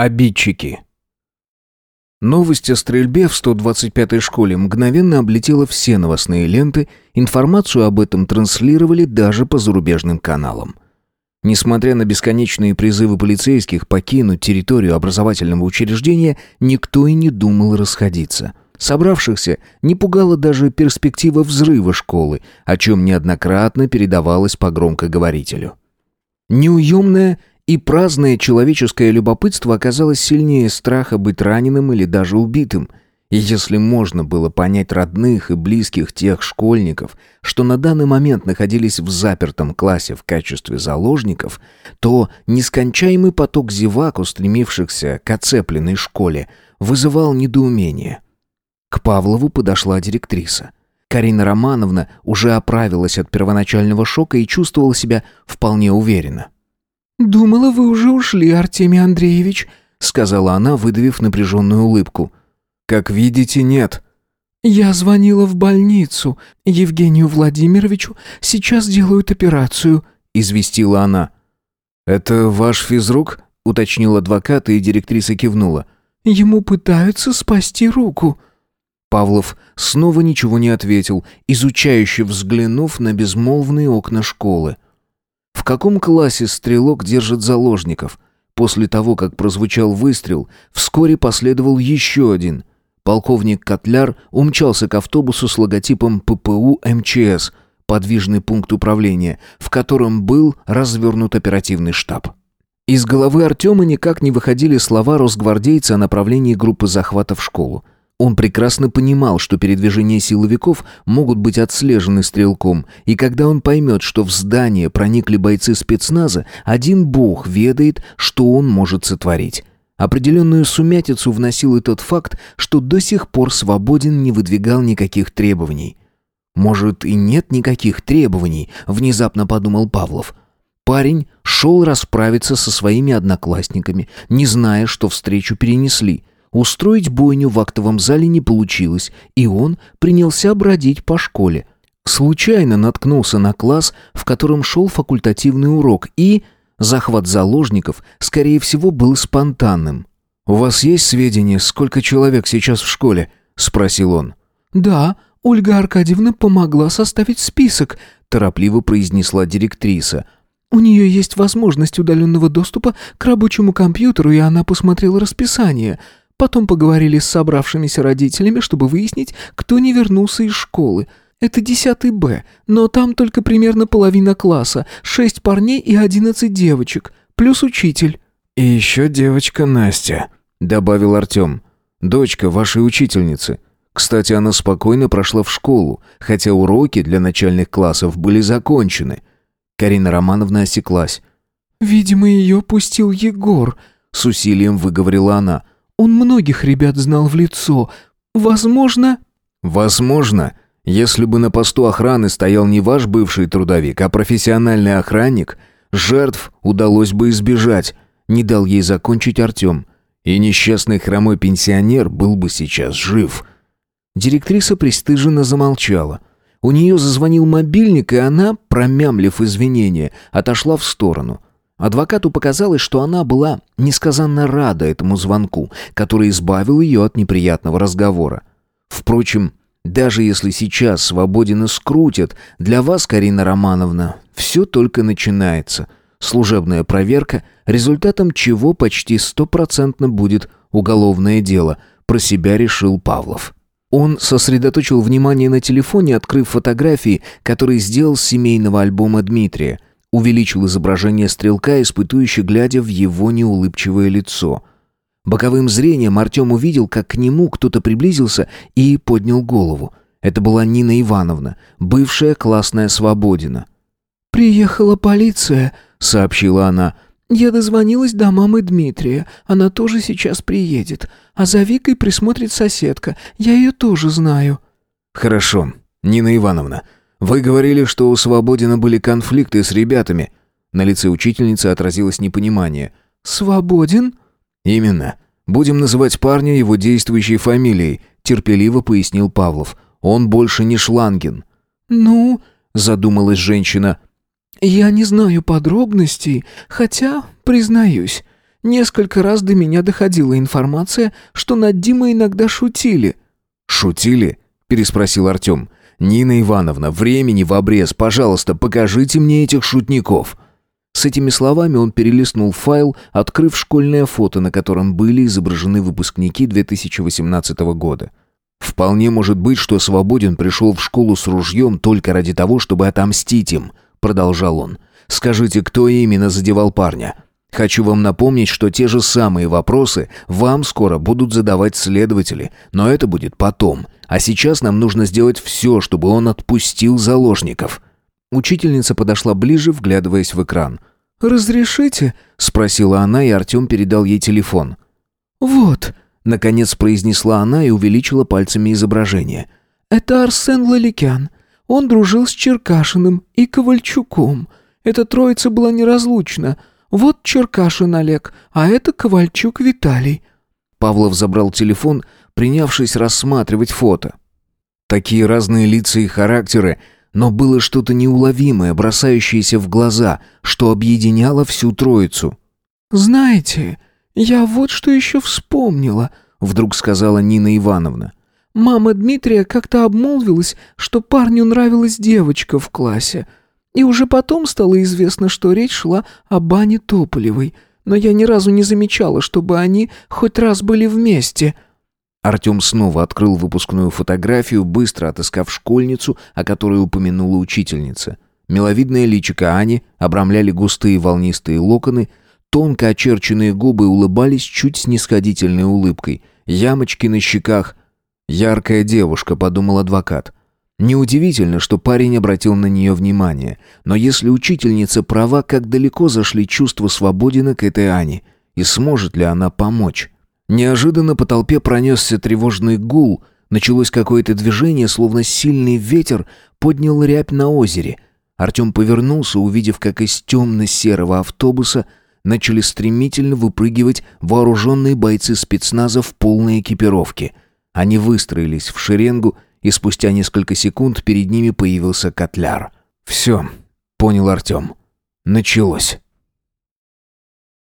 Обидчики. Новость о стрельбе в 125-й школе мгновенно облетела все новостные ленты, информацию об этом транслировали даже по зарубежным каналам. Несмотря на бесконечные призывы полицейских покинуть территорию образовательного учреждения, никто и не думал расходиться. Собравшихся не пугала даже перспектива взрыва школы, о чем неоднократно передавалось по громкоговорителю. Неуемная и праздное человеческое любопытство оказалось сильнее страха быть раненым или даже убитым. И если можно было понять родных и близких тех школьников, что на данный момент находились в запертом классе в качестве заложников, то нескончаемый поток зевак, устремившихся к оцепленной школе, вызывал недоумение. К Павлову подошла директриса. Карина Романовна уже оправилась от первоначального шока и чувствовала себя вполне уверенно. «Думала, вы уже ушли, Артемий Андреевич», — сказала она, выдавив напряженную улыбку. «Как видите, нет». «Я звонила в больницу. Евгению Владимировичу сейчас делают операцию», — известила она. «Это ваш физрук?» — уточнил адвокат, и директриса кивнула. «Ему пытаются спасти руку». Павлов снова ничего не ответил, изучающе взглянув на безмолвные окна школы. Каком классе стрелок держит заложников? После того, как прозвучал выстрел, вскоре последовал еще один. Полковник Котляр умчался к автобусу с логотипом ППУ МЧС, подвижный пункт управления, в котором был развернут оперативный штаб. Из головы Артема никак не выходили слова росгвардейца о направлении группы захвата в школу. Он прекрасно понимал, что передвижения силовиков могут быть отслежены стрелком, и когда он поймет, что в здание проникли бойцы спецназа, один бог ведает, что он может сотворить. Определенную сумятицу вносил и тот факт, что до сих пор Свободин не выдвигал никаких требований. «Может, и нет никаких требований», — внезапно подумал Павлов. Парень шел расправиться со своими одноклассниками, не зная, что встречу перенесли — Устроить бойню в актовом зале не получилось, и он принялся бродить по школе. Случайно наткнулся на класс, в котором шел факультативный урок, и... Захват заложников, скорее всего, был спонтанным. «У вас есть сведения, сколько человек сейчас в школе?» — спросил он. «Да, Ольга Аркадьевна помогла составить список», — торопливо произнесла директриса. «У нее есть возможность удаленного доступа к рабочему компьютеру, и она посмотрела расписание. Потом поговорили с собравшимися родителями, чтобы выяснить, кто не вернулся из школы. Это десятый Б, но там только примерно половина класса, шесть парней и одиннадцать девочек, плюс учитель». «И еще девочка Настя», — добавил Артем. «Дочка вашей учительницы. Кстати, она спокойно прошла в школу, хотя уроки для начальных классов были закончены». Карина Романовна осеклась. «Видимо, ее пустил Егор», — с усилием выговорила она. Он многих ребят знал в лицо. Возможно...» «Возможно, если бы на посту охраны стоял не ваш бывший трудовик, а профессиональный охранник, жертв удалось бы избежать», — не дал ей закончить Артем. «И несчастный хромой пенсионер был бы сейчас жив». Директриса пристыженно замолчала. У нее зазвонил мобильник, и она, промямлив извинения, отошла в сторону — Адвокату показалось, что она была несказанно рада этому звонку, который избавил ее от неприятного разговора. Впрочем, даже если сейчас свободен и скрутят, для вас, Карина Романовна, все только начинается. Служебная проверка, результатом чего почти стопроцентно будет уголовное дело, про себя решил Павлов. Он сосредоточил внимание на телефоне, открыв фотографии, которые сделал с семейного альбома Дмитрия – увеличил изображение стрелка, испытующе глядя в его неулыбчивое лицо. Боковым зрением Артем увидел, как к нему кто-то приблизился и поднял голову. Это была Нина Ивановна, бывшая классная свободина. «Приехала полиция», — сообщила она. «Я дозвонилась до мамы Дмитрия. Она тоже сейчас приедет. А за Викой присмотрит соседка. Я ее тоже знаю». «Хорошо, Нина Ивановна. Вы говорили, что у Свободина были конфликты с ребятами. На лице учительницы отразилось непонимание. Свободин? Именно. Будем называть парня его действующей фамилией, терпеливо пояснил Павлов. Он больше не Шлангин. Ну, задумалась женщина. Я не знаю подробностей, хотя, признаюсь, Несколько раз до меня доходила информация, что над Димой иногда шутили». «Шутили?» — переспросил Артем. «Нина Ивановна, времени в обрез, пожалуйста, покажите мне этих шутников». С этими словами он перелистнул файл, открыв школьное фото, на котором были изображены выпускники 2018 года. «Вполне может быть, что Свободин пришел в школу с ружьем только ради того, чтобы отомстить им», — продолжал он. «Скажите, кто именно задевал парня? Хочу вам напомнить, что те же самые вопросы вам скоро будут задавать следователи, но это будет потом. А сейчас нам нужно сделать все, чтобы он отпустил заложников». Учительница подошла ближе, вглядываясь в экран. «Разрешите?» — спросила она, и Артем передал ей телефон. «Вот», — наконец произнесла она и увеличила пальцами изображение. «Это Арсен Лаликян. Он дружил с Черкашиным и Ковальчуком. Эта троица была неразлучна. Вот Черкашин Олег, а это Ковальчук Виталий». Павлов забрал телефон, принявшись рассматривать фото. Такие разные лица и характеры, но было что-то неуловимое, бросающееся в глаза, что объединяло всю троицу. «Знаете, я вот что еще вспомнила», — вдруг сказала Нина Ивановна. «Мама Дмитрия как-то обмолвилась, что парню нравилась девочка в классе. И уже потом стало известно, что речь шла о Бане Тополевой, но я ни разу не замечала, чтобы они хоть раз были вместе». Артем снова открыл выпускную фотографию, быстро отыскав школьницу, о которой упомянула учительница. Миловидное личико Ани обрамляли густые волнистые локоны, тонко очерченные губы улыбались чуть снисходительной улыбкой, ямочки на щеках. «Яркая девушка», — подумал адвокат. Неудивительно, что парень обратил на нее внимание, но если учительница права, как далеко зашли чувства Свободина к этой Ане, и сможет ли она помочь? Неожиданно по толпе пронесся тревожный гул, началось какое-то движение, словно сильный ветер поднял рябь на озере. Артем повернулся, увидев, как из темно-серого автобуса начали стремительно выпрыгивать вооруженные бойцы спецназа в полной экипировке. Они выстроились в шеренгу, и спустя несколько секунд перед ними появился котляр. «Все», — понял Артем. «Началось».